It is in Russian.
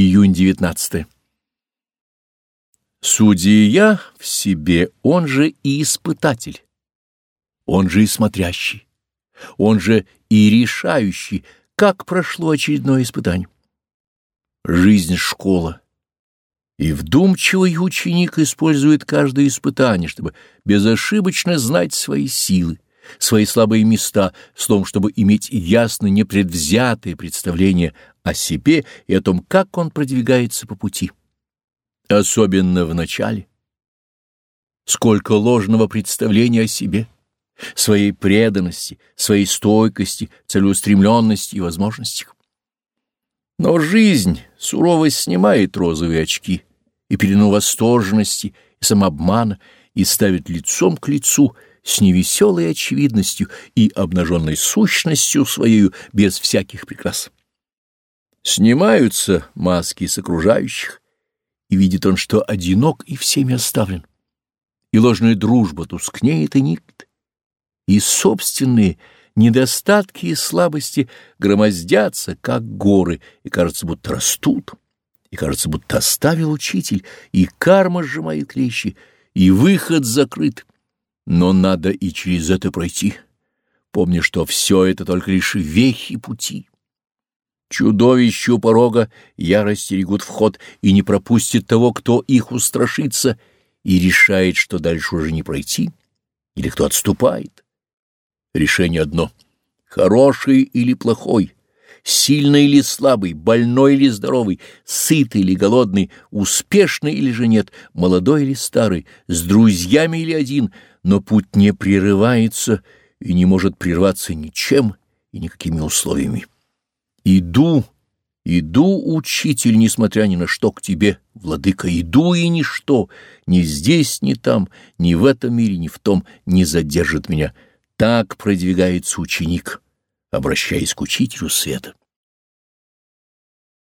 Июнь 19. Судья в себе, он же и испытатель, он же и смотрящий, он же и решающий, как прошло очередное испытание. Жизнь — школа, и вдумчивый ученик использует каждое испытание, чтобы безошибочно знать свои силы, свои слабые места, словом, чтобы иметь ясно непредвзятое представление о себе и о том, как он продвигается по пути. Особенно в начале. Сколько ложного представления о себе, своей преданности, своей стойкости, целеустремленности и возможностях. Но жизнь сурово снимает розовые очки и пелену восторженности самообмана и ставит лицом к лицу с невеселой очевидностью и обнаженной сущностью своей без всяких прикрас. Снимаются маски с окружающих, и видит он, что одинок и всеми оставлен. И ложная дружба тускнеет и никнет. И собственные недостатки и слабости громоздятся, как горы, и кажется, будто растут, и кажется, будто оставил учитель, и карма сжимает клещи, и выход закрыт. Но надо и через это пройти, помня, что все это только лишь вехи пути. Чудовищу порога ярость стерегут вход и не пропустит того, кто их устрашится и решает, что дальше уже не пройти, или кто отступает. Решение одно — хороший или плохой, сильный или слабый, больной или здоровый, сытый или голодный, успешный или же нет, молодой или старый, с друзьями или один, но путь не прерывается и не может прерваться ничем и никакими условиями. Иду, иду, учитель, несмотря ни на что к тебе, владыка, иду и ничто, ни здесь, ни там, ни в этом мире, ни в том не задержит меня. Так продвигается ученик, обращаясь к учителю света.